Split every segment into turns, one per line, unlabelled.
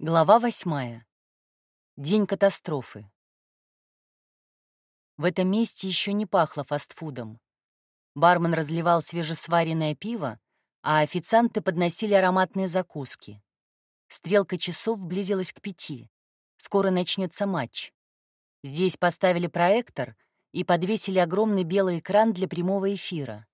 Глава восьмая. День катастрофы. В этом месте еще не пахло фастфудом. Бармен разливал свежесваренное пиво, а официанты подносили ароматные закуски. Стрелка часов близилась к пяти. Скоро начнется матч. Здесь поставили проектор и подвесили огромный белый экран для прямого эфира.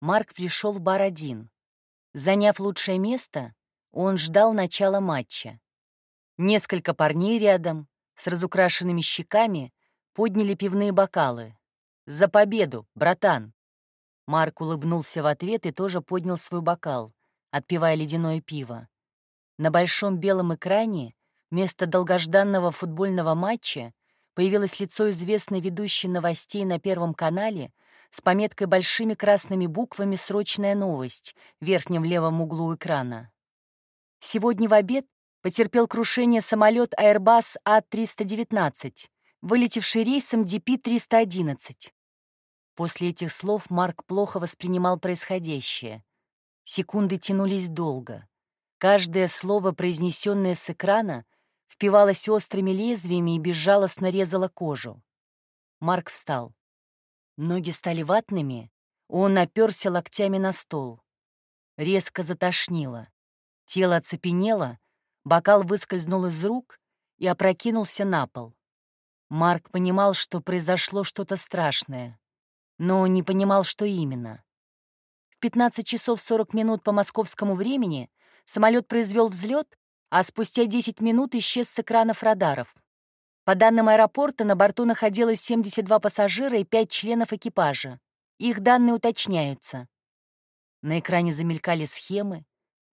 Марк пришел в бар один. Заняв лучшее место, он ждал начала матча. Несколько парней рядом, с разукрашенными щеками, подняли пивные бокалы. «За победу, братан!» Марк улыбнулся в ответ и тоже поднял свой бокал, отпивая ледяное пиво. На большом белом экране вместо долгожданного футбольного матча появилось лицо известной ведущей новостей на Первом канале с пометкой большими красными буквами «Срочная новость» в верхнем левом углу экрана. Сегодня в обед потерпел крушение самолет Airbus А319, вылетевший рейсом DP-311. После этих слов Марк плохо воспринимал происходящее. Секунды тянулись долго. Каждое слово, произнесенное с экрана, впивалось острыми лезвиями и безжалостно резало кожу. Марк встал. Ноги стали ватными, он оперся локтями на стол. Резко затошнило. Тело оцепенело, Бокал выскользнул из рук и опрокинулся на пол. Марк понимал, что произошло что-то страшное, но не понимал, что именно. В 15 часов 40 минут по московскому времени самолет произвел взлет, а спустя 10 минут исчез с экранов радаров. По данным аэропорта, на борту находилось 72 пассажира и 5 членов экипажа. Их данные уточняются. На экране замелькали схемы,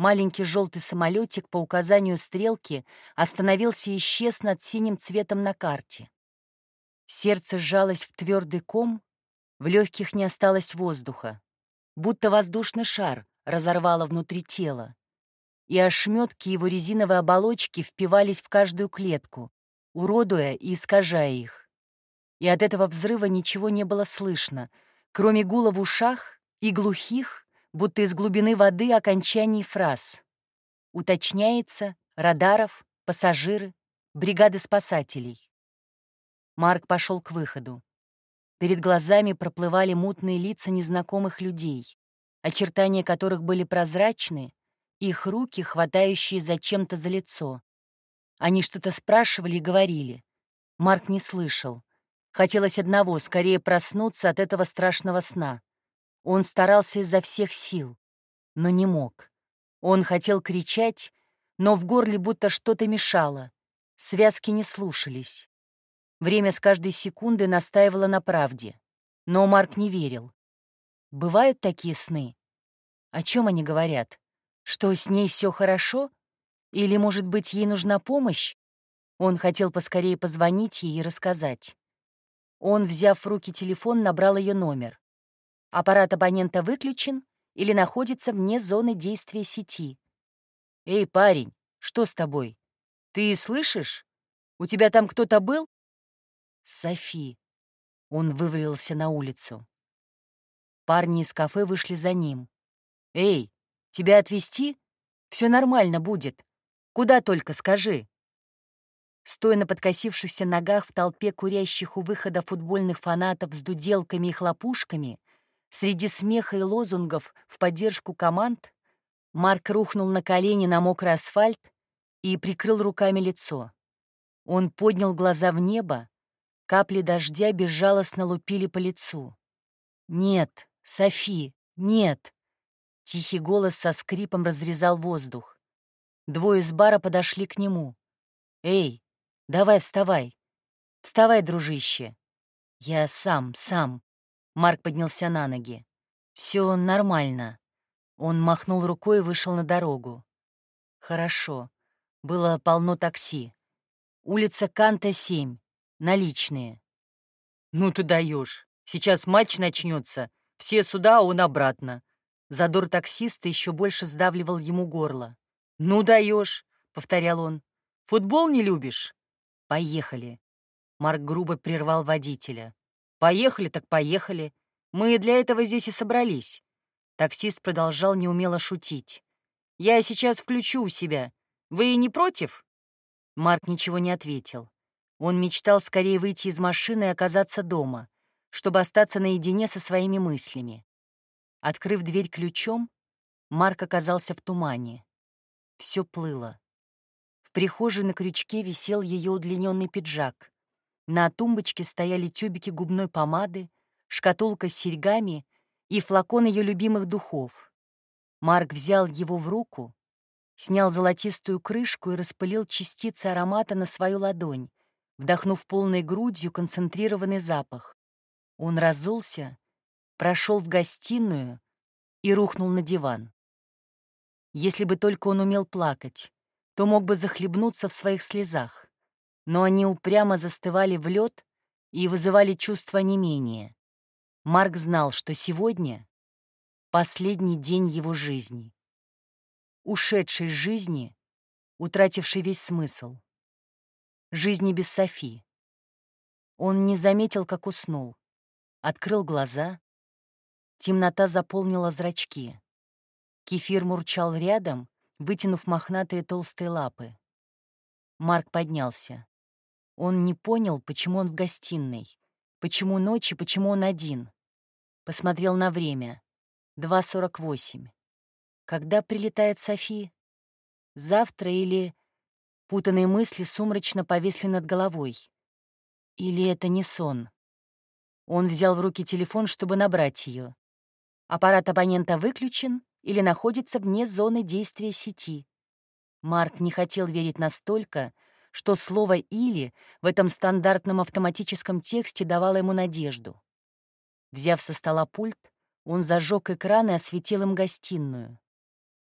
Маленький желтый самолетик по указанию стрелки остановился и исчез над синим цветом на карте. Сердце сжалось в твердый ком, в легких не осталось воздуха, будто воздушный шар разорвало внутри тела, и ошметки его резиновой оболочки впивались в каждую клетку, уродуя и искажая их. И от этого взрыва ничего не было слышно, кроме гула в ушах и глухих, будто из глубины воды окончаний фраз. Уточняется, радаров, пассажиры, бригады спасателей. Марк пошел к выходу. Перед глазами проплывали мутные лица незнакомых людей, очертания которых были прозрачны, их руки, хватающие зачем-то за лицо. Они что-то спрашивали и говорили. Марк не слышал. Хотелось одного — скорее проснуться от этого страшного сна. Он старался изо всех сил, но не мог. Он хотел кричать, но в горле будто что-то мешало. Связки не слушались. Время с каждой секунды настаивало на правде. Но Марк не верил. Бывают такие сны? О чем они говорят? Что с ней все хорошо? Или, может быть, ей нужна помощь? Он хотел поскорее позвонить ей и рассказать. Он, взяв в руки телефон, набрал ее номер. Аппарат абонента выключен или находится вне зоны действия сети. «Эй, парень, что с тобой? Ты слышишь? У тебя там кто-то был?» «Софи». Он вывалился на улицу. Парни из кафе вышли за ним. «Эй, тебя отвезти? Все нормально будет. Куда только скажи». Стоя на подкосившихся ногах в толпе курящих у выхода футбольных фанатов с дуделками и хлопушками, Среди смеха и лозунгов в поддержку команд Марк рухнул на колени на мокрый асфальт и прикрыл руками лицо. Он поднял глаза в небо, капли дождя безжалостно лупили по лицу. «Нет, Софи, нет!» Тихий голос со скрипом разрезал воздух. Двое из бара подошли к нему. «Эй, давай вставай! Вставай, дружище!» «Я сам, сам!» Марк поднялся на ноги. Все нормально». Он махнул рукой и вышел на дорогу. «Хорошо. Было полно такси. Улица Канта, 7. Наличные». «Ну ты даешь. Сейчас матч начнется. Все сюда, а он обратно». Задор таксиста еще больше сдавливал ему горло. «Ну даешь», — повторял он. «Футбол не любишь?» «Поехали». Марк грубо прервал водителя. Поехали так поехали. Мы для этого здесь и собрались. Таксист продолжал неумело шутить. Я сейчас включу у себя. Вы не против? Марк ничего не ответил. Он мечтал скорее выйти из машины и оказаться дома, чтобы остаться наедине со своими мыслями. Открыв дверь ключом, Марк оказался в тумане. Все плыло. В прихожей на крючке висел ее удлиненный пиджак. На тумбочке стояли тюбики губной помады, шкатулка с серьгами и флакон ее любимых духов. Марк взял его в руку, снял золотистую крышку и распылил частицы аромата на свою ладонь, вдохнув полной грудью концентрированный запах. Он разулся, прошел в гостиную и рухнул на диван. Если бы только он умел плакать, то мог бы захлебнуться в своих слезах. Но они упрямо застывали в лед и вызывали чувство онемения. Марк знал, что сегодня — последний день его жизни. Ушедшей жизни, утратившей весь смысл. Жизни без Софи. Он не заметил, как уснул. Открыл глаза. Темнота заполнила зрачки. Кефир мурчал рядом, вытянув мохнатые толстые лапы. Марк поднялся. Он не понял, почему он в гостиной, почему ночь и почему он один. Посмотрел на время. 2.48. Когда прилетает Софи? Завтра или... Путанные мысли сумрачно повесли над головой. Или это не сон? Он взял в руки телефон, чтобы набрать ее. Аппарат абонента выключен, или находится вне зоны действия сети. Марк не хотел верить настолько, что слово «или» в этом стандартном автоматическом тексте давало ему надежду. Взяв со стола пульт, он зажег экран и осветил им гостиную.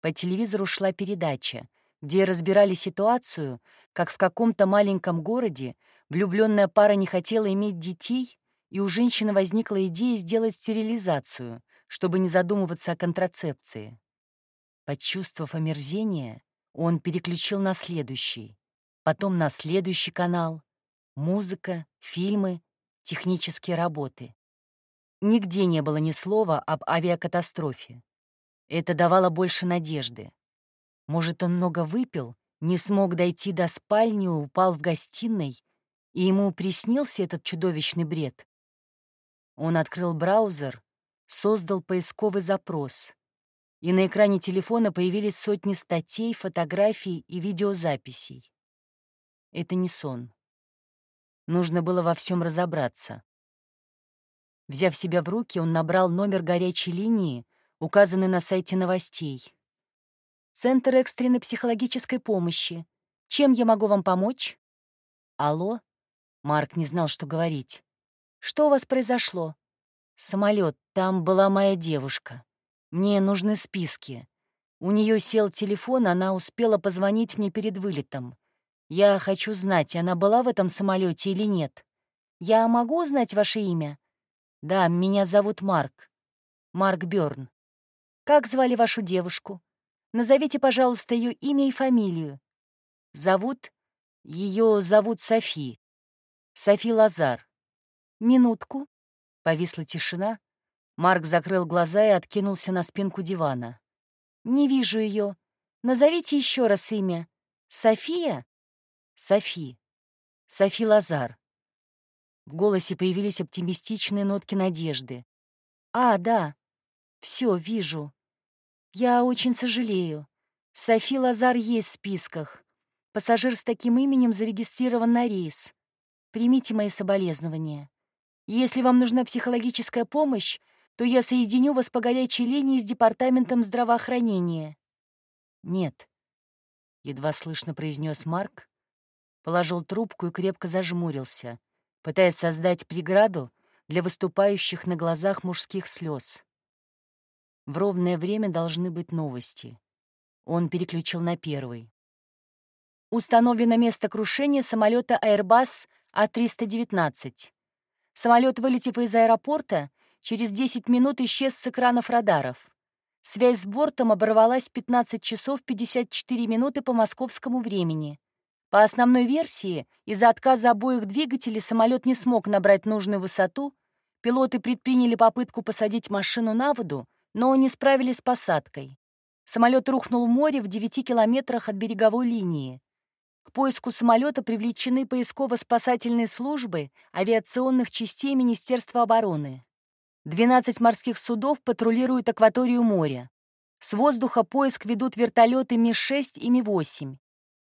По телевизору шла передача, где разбирали ситуацию, как в каком-то маленьком городе влюбленная пара не хотела иметь детей, и у женщины возникла идея сделать стерилизацию, чтобы не задумываться о контрацепции. Почувствовав омерзение, он переключил на следующий, потом на следующий канал. Музыка, фильмы, технические работы. Нигде не было ни слова об авиакатастрофе. Это давало больше надежды. Может, он много выпил, не смог дойти до спальни, упал в гостиной, и ему приснился этот чудовищный бред. Он открыл браузер создал поисковый запрос, и на экране телефона появились сотни статей, фотографий и видеозаписей. Это не сон. Нужно было во всем разобраться. Взяв себя в руки, он набрал номер горячей линии, указанный на сайте новостей. «Центр экстренной психологической помощи. Чем я могу вам помочь?» «Алло?» Марк не знал, что говорить. «Что у вас произошло?» Самолет, там была моя девушка. Мне нужны списки. У нее сел телефон, она успела позвонить мне перед вылетом. Я хочу знать, она была в этом самолете или нет. Я могу узнать ваше имя? Да, меня зовут Марк. Марк Бёрн. Как звали вашу девушку? Назовите, пожалуйста, ее имя и фамилию. Зовут? Ее зовут Софи. Софи Лазар. Минутку. Повисла тишина. Марк закрыл глаза и откинулся на спинку дивана. «Не вижу ее. Назовите еще раз имя. София?» «Софи. Софи Лазар». В голосе появились оптимистичные нотки надежды. «А, да. Все, вижу. Я очень сожалею. Софи Лазар есть в списках. Пассажир с таким именем зарегистрирован на рейс. Примите мои соболезнования. Если вам нужна психологическая помощь, то я соединю вас по горячей линии с Департаментом здравоохранения». «Нет», — едва слышно произнес Марк, положил трубку и крепко зажмурился, пытаясь создать преграду для выступающих на глазах мужских слез. В ровное время должны быть новости. Он переключил на первый. Установлено место крушения самолета Airbus А319. Самолет, вылетев из аэропорта, через 10 минут исчез с экранов радаров. Связь с бортом оборвалась в 15 часов 54 минуты по московскому времени. По основной версии, из-за отказа обоих двигателей самолет не смог набрать нужную высоту, пилоты предприняли попытку посадить машину на воду, но не справились с посадкой. Самолет рухнул в море в 9 километрах от береговой линии. К поиску самолета привлечены поисково-спасательные службы авиационных частей Министерства обороны. 12 морских судов патрулируют акваторию моря. С воздуха поиск ведут вертолеты Ми-6 и Ми-8.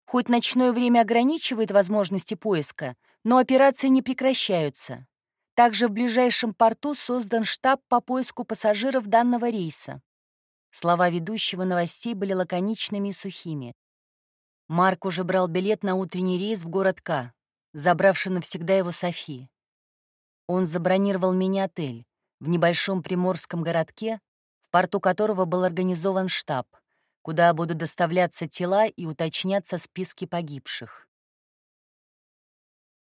Хоть ночное время ограничивает возможности поиска, но операции не прекращаются. Также в ближайшем порту создан штаб по поиску пассажиров данного рейса. Слова ведущего новостей были лаконичными и сухими. Марк уже брал билет на утренний рейс в город К, забравший навсегда его Софи. Он забронировал мини-отель в небольшом приморском городке, в порту которого был организован штаб, куда будут доставляться тела и уточняться списки погибших.